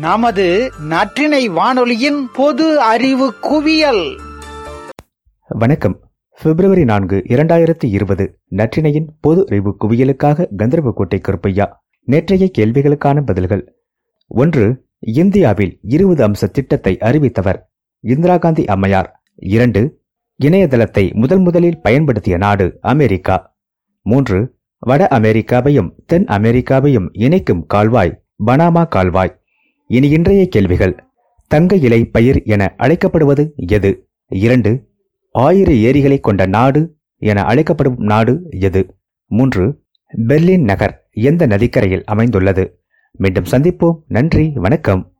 நமது நற்றினை வானொலியின் பொது அறிவு குவியல். வணக்கம். பிப்ரவரி நான்கு இரண்டாயிரத்தி இருபது நற்றினையின் பொது அறிவு குவியலுக்காக கந்தர்வக்கோட்டை கருப்பையா நேற்றைய கேள்விகளுக்கான பதில்கள். ஒன்று இந்தியாவில் இருபது அம்ச திட்டத்தை அறிவித்தவர் இந்திரா காந்தி அம்மையார். இரண்டு இணையதளத்தை முதல் முதலில் பயன்படுத்திய நாடு அமெரிக்கா. மூன்று வட அமெரிக்காவையும் தென் அமெரிக்காவையும் இணைக்கும் கால்வாய் பனாமா கால்வாய். இனி இன்றைய கேள்விகள். தங்க இலை பயிர் என அழைக்கப்படுவது எது? இரண்டு ஆயிரம் ஏரிகளை கொண்ட நாடு என அழைக்கப்படும் நாடு எது? மூன்று பெர்லின் நகர் எந்த நதிக்கரையில் அமைந்துள்ளது? மீண்டும் சந்திப்போம். நன்றி வணக்கம்.